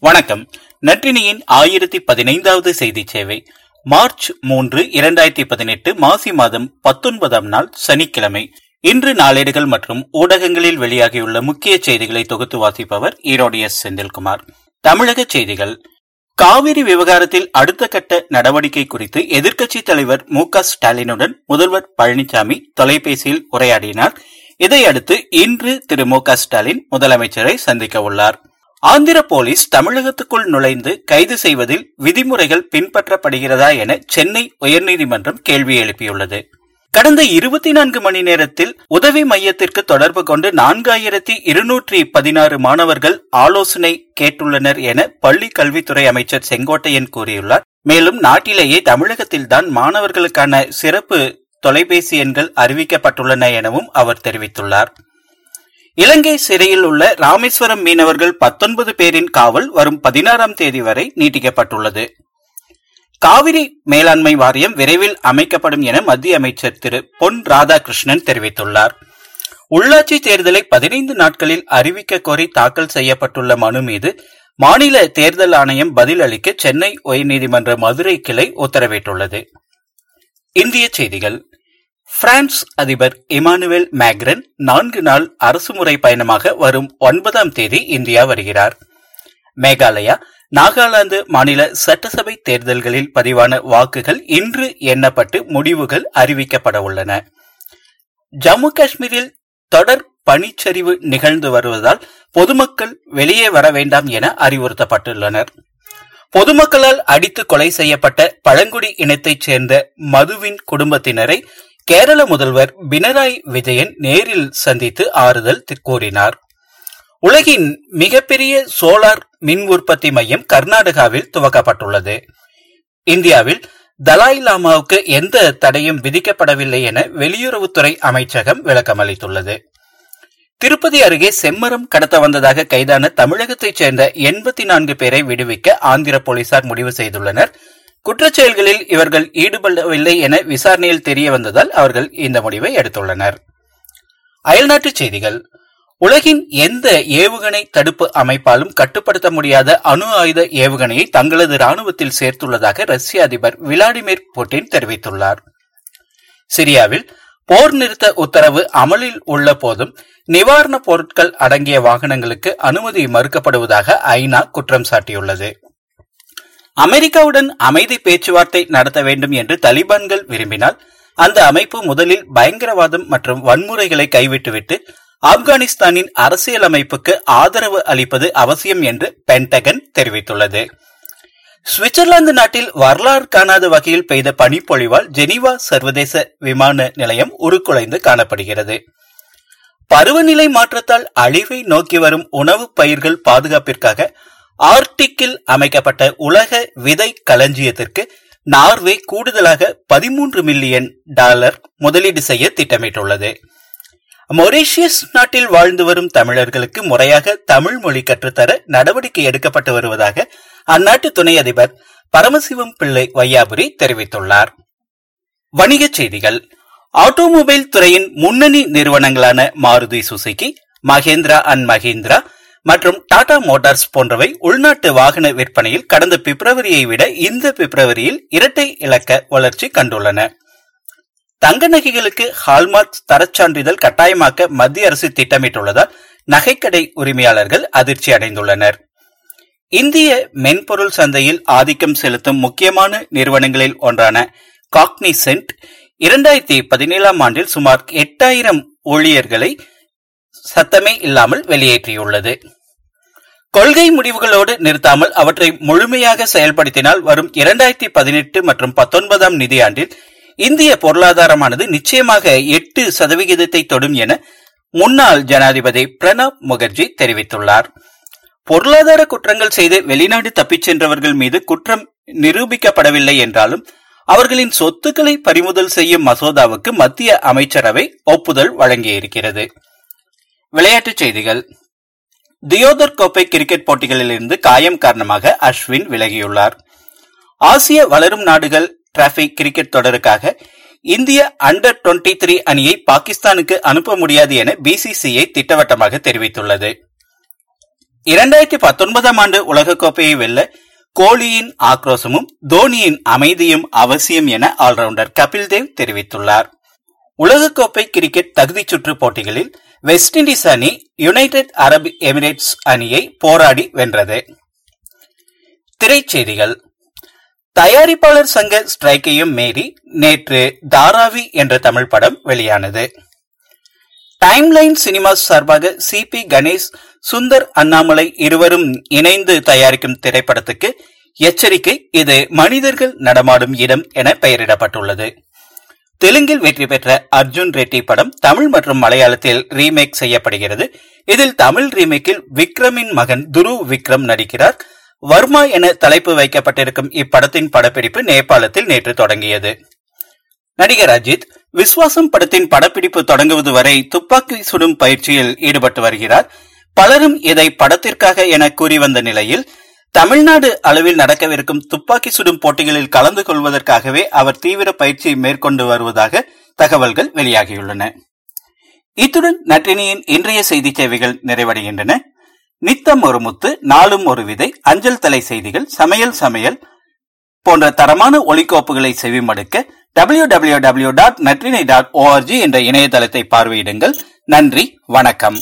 வணக்கம். நற்றினியின் ஆயிரத்தி பதினைந்தாவது செய்தி சேவை. மார்ச் மூன்று இரண்டாயிரத்தி பதினெட்டு மாசி மாதம் பத்தொன்பதாம் நாள் சனிக்கிழமை. இன்று நாளேடுகள் மற்றும் ஊடகங்களில் வெளியாகியுள்ள முக்கிய செய்திகளை தொகுத்து வாசிப்பவர் ஈரோடு எஸ். செந்தில்குமார். தமிழக செய்திகள். காவிரி விவகாரத்தில் அடுத்த கட்ட நடவடிக்கை குறித்து எதிர்க்கட்சித் தலைவர் மு ஸ்டாலினுடன் முதல்வர் பழனிசாமி தொலைபேசியில் உரையாடினார். இதையடுத்து இன்று திரு மு ஸ்டாலின் முதலமைச்சரை சந்திக்க உள்ளார். ஆந்திர போலீஸ் தமிழகத்துக்குள் நுழைந்து கைது செய்வதில் விதிமுறைகள் பின்பற்றப்படுகிறதா என சென்னை உயர்நீதிமன்றம் கேள்வி எழுப்பியுள்ளது. கடந்த இருபத்தி நான்கு மணி நேரத்தில் உதவி மையத்திற்கு தொடர்பு கொண்டு நான்காயிரத்தி இருநூற்றி பதினாறு மாணவர்கள் ஆலோசனை கேட்டுள்ளனர் என பள்ளி கல்வித்துறை அமைச்சர் செங்கோட்டையன் கூறியுள்ளார். மேலும் நாட்டிலேயே தமிழகத்தில்தான் மாணவர்களுக்கான சிறப்பு தொலைபேசி எண்கள் அறிவிக்கப்பட்டுள்ளன எனவும் அவர் தெரிவித்துள்ளார். இலங்கை சிறையில் உள்ள ராமேஸ்வரம் மீனவர்கள் பத்தொன்பது பேரின் காவல் வரும் பதினாறாம் தேதி வரை நீட்டிக்கப்பட்டுள்ளது. காவிரி மேலாண்மை வாரியம் விரைவில் அமைக்கப்படும் என மத்திய அமைச்சர் திரு. பொன் ராதாகிருஷ்ணன் தெரிவித்துள்ளார். உள்ளாட்சி தேர்தலை பதினைந்து நாட்களில் அறிவிக்க கோரி தாக்கல் செய்யப்பட்டுள்ள மனு மீது மாநில தேர்தல் ஆணையம் பதில் அளிக்க சென்னை உயர்நீதிமன்ற மதுரை கிளை உத்தரவிட்டுள்ளது. இந்திய செய்திகள். பிரான்ஸ் அதிபர் இமானுவேல் மேக்ரன் நான்கு நாள் அரசுமுறை பயணமாக வரும் ஒன்பதாம் தேதி இந்தியா வருகிறார். மேகாலயா நாகாலாந்து மாநில சட்டசபை தேர்தல்களில் பதிவான வாக்குகள் இன்று எண்ணப்பட்டு முடிவுகள் அறிவிக்கப்பட உள்ளன. ஜம்மு காஷ்மீரில் தொடர் பனிச்சரிவு நிகழ்ந்து வருவதால் பொதுமக்கள் வெளியே வர வேண்டாம் என அறிவுறுத்தப்பட்டுள்ளனர். பொதுமக்களால் அடித்து கொலை செய்யப்பட்ட பழங்குடி இனத்தைச் சேர்ந்த மதுவின் குடும்பத்தினரை கேரள முதல்வர் பினராய் விஜயன் நேரில் சந்தித்து ஆறுதல் கூறினார். உலகின் மிகப்பெரிய சோலார் மின் உற்பத்தி மையம் கர்நாடகாவில் துவக்கப்பட்டுள்ளது. இந்தியாவில் தலாய் லாமாவுக்கு எந்த தடையும் விதிக்கப்படவில்லை என வெளியுறவுத்துறை அமைச்சகம் விளக்கமளித்துள்ளது திருப்பதி அருகே செம்மரம் கடத்த வந்ததாக கைதான தமிழகத்தைச் சேர்ந்த எண்பத்தி நான்கு பேரை விடுவிக்க ஆந்திர போலீசார் முடிவு செய்துள்ளனர். குற்றச்செயல்களில் இவர்கள் ஈடுபடவில்லை என விசாரணையில் தெரிய வந்ததால் அவர்கள் இந்த முடிவை எடுத்துள்ளனர். அயல்நாட்டுச் செய்திகள். உலகின் எந்த ஏவுகணை தடுப்பு அமைப்பாலும் கட்டுப்படுத்த முடியாத அணு ஆயுத ஏவுகணையை தங்களது ராணுவத்தில் சேர்த்துள்ளதாக ரஷ்ய அதிபர் விளாடிமிர் புட்டின் தெரிவித்துள்ளார். சிரியாவில் போர் நிறுத்த உத்தரவு அமலில் உள்ள போதும் நிவாரணப் பொருட்கள் அடங்கிய வாகனங்களுக்கு அனுமதி மறுக்கப்படுவதாக ஐநா குற்றம் சாட்டியுள்ளது. அமெரிக்காவுடன் அமைதி பேச்சுவார்த்தை நடத்த வேண்டும் என்று தலிபான்கள் விரும்பினால் அந்த அமைப்பு முதலில் பயங்கரவாதம் மற்றும் வன்முறைகளை கைவிட்டுவிட்டு ஆப்கானிஸ்தானின் அரசியல் அமைப்புக்கு ஆதரவு அளிப்பது அவசியம் என்று பென்டகன் தெரிவித்துள்ளது. சுவிட்சர்லாந்து நாட்டில் வரலாறு காணாத வகையில் பெய்த பனிப்பொழிவால் ஜெனீவா சர்வதேச விமான நிலையம் உருக்குலைந்து காணப்படுகிறது. பருவநிலை மாற்றத்தால் அழிவை நோக்கி வரும் உணவு பயிர்கள் பாதுகாப்பிற்காக ஆர்டிக்கில் அமைக்கப்பட்ட உலக விதை களஞ்சியத்திற்கு நார்வே கூடுதலாக பதிமூன்று மில்லியன் டாலர் முதலீடு செய்ய திட்டமிட்டுள்ளது. மொரீஷியஸ் நாட்டில் வாழ்ந்து வரும் தமிழர்களுக்கு முறையாக தமிழ் மொழி கற்றுத்தர நடவடிக்கை எடுக்கப்பட்டு வருவதாக அந்நாட்டு துணை அதிபர் பரமசிவம் பிள்ளை வையாபுரி தெரிவித்துள்ளார். வணிகச் செய்திகள். ஆட்டோமொபைல் துறையின் முன்னணி நிறுவனங்களான மாருதி சுசுகி மகேந்திரா அண்ட் மகேந்திரா மற்றும் டாடா மோட்டார்ஸ் போன்றவை உள்நாட்டு வாகன விற்பனையில் கடந்த பிப்ரவரியை விட இந்த பிப்ரவரியில் இரட்டை இலக்க வளர்ச்சி கண்டுள்ளன. தங்க நகைகளுக்கு ஹால்மார்க் தரச்சான்றிதழ் கட்டாயமாக்க மத்திய அரசு திட்டமிட்டுள்ளதால் நகைக்கடை உரிமையாளர்கள் அதிர்ச்சி அடைந்துள்ளனர். இந்திய மென்பொருள் சந்தையில் ஆதிக்கம் செலுத்தும் முக்கியமான நிறுவனங்களில் ஒன்றான காக்னிசென்ட் இரண்டாயிரத்தி பதினேழாம் ஆண்டில் சுமார் எட்டாயிரம் ஊழியர்களை சத்தமே இல்லாமல் வெளியேற்றியுள்ளது. கொள்கை முடிவுகளோடு நிறுத்தாமல் அவற்றை முழுமையாக செயல்படுத்தினால் வரும் இரண்டாயிரத்தி பதினெட்டு மற்றும் பத்தொன்பதாம் நிதியாண்டில் இந்திய பொருளாதாரமானது நிச்சயமாக எட்டு சதவிகிதத்தை தொடும் என முன்னாள் ஜனாதிபதி பிரணாப் முகர்ஜி தெரிவித்துள்ளார். பொருளாதார குற்றங்கள் செய்து வெளிநாடு தப்பிச் சென்றவர்கள் மீது குற்றம் நிரூபிக்கப்படவில்லை என்றாலும் அவர்களின் சொத்துக்களை பறிமுதல் செய்யும் மசோதாவுக்கு மத்திய அமைச்சரவை ஒப்புதல் வழங்கியிருக்கிறது. விளையாட்டுச் செய்திகள். தியோதர் கோப்பை கிரிக்கெட் போட்டிகளில் இருந்து காயம் காரணமாக அஸ்வின் விலகியுள்ளார். ஆசிய வளரும் நாடுகள் டிராபி கிரிக்கெட் தொடருக்காக இந்திய அண்டர் டுவெண்டி த்ரீ அணியை பாகிஸ்தானுக்கு அனுப்ப முடியாது என பிசிசிஐ திட்டவட்டமாக தெரிவித்துள்ளது. இரண்டாயிரத்தி பத்தொன்பதாம் ஆண்டு உலகக்கோப்பையை வெல்ல கோலியின் ஆக்ரோசமும் தோனியின் அமைதியும் அவசியம் என ஆல்ரவுண்டர் கபில் தேவ் தெரிவித்துள்ளார். உலகக்கோப்பை கிரிக்கெட் தகுதிச் சுற்று போட்டிகளில் வெஸ்ட் இண்டீஸ் அணி யுனைடெட் அரபு எமிரேட்ஸ் அணியை போராடி வென்றது. திரைச்செய்திகள். தயாரிப்பாளர் சங்க ஸ்ட்ரைக்கையும் மீறி நேற்று தாராவி என்ற தமிழ் படம் வெளியானது. டைம்லைன் சினிமாஸ் சார்பாக சி. பி. கணேஷ் சுந்தர் அண்ணாமலை இருவரும் இணைந்து தயாரிக்கும் திரைப்படத்துக்கு எச்சரிக்கை இது மனிதர்கள் நடமாடும் இடம் என பெயரிடப்பட்டுள்ளது. தெலுங்கில் வெற்றி பெற்ற அர்ஜுன் ரெட்டி படம் தமிழ் மற்றும் மலையாளத்தில் ரீமேக் செய்யப்படுகிறது. இதில் தமிழ் ரீமேக்கில் விக்ரமின் மகன் துரு விக்ரம் நடிக்கிறார். வர்மா என தலைப்பு வைக்கப்பட்டிருக்கும் இப்படத்தின் படப்பிடிப்பு நேபாளத்தில் நேற்று தொடங்கியது. நடிகர் அஜித் விஸ்வாசம் படத்தின் படப்பிடிப்பு தொடங்குவது வரை துப்பாக்கி சுடும் பயிற்சியில் ஈடுபட்டு வருகிறார். பலரும் இதை படத்திற்காக என கூறி வந்த நிலையில் தமிழ்நாடு அளவில் நடக்கவிருக்கும் துப்பாக்கி சுடும் போட்டிகளில் கலந்து கொள்வதற்காகவே அவர் தீவிர பயிற்சி மேற்கொண்டு வருவதாக தகவல்கள் வெளியாகியுள்ளன. இத்துடன் நற்றினியின் இன்றைய செய்தி சேவைகள் நிறைவடைகின்றன. நித்தம் ஒரு முத்து நாளும் ஒரு விதை அஞ்சல் தலை செய்திகள் சமையல் சமையல் போன்ற தரமான ஒலிக்கோப்புகளை செவிமடுக்க W W W dot Natrinai dot O R G என்ற இணையதளத்தை பார்வையிடுங்கள். நன்றி வணக்கம்.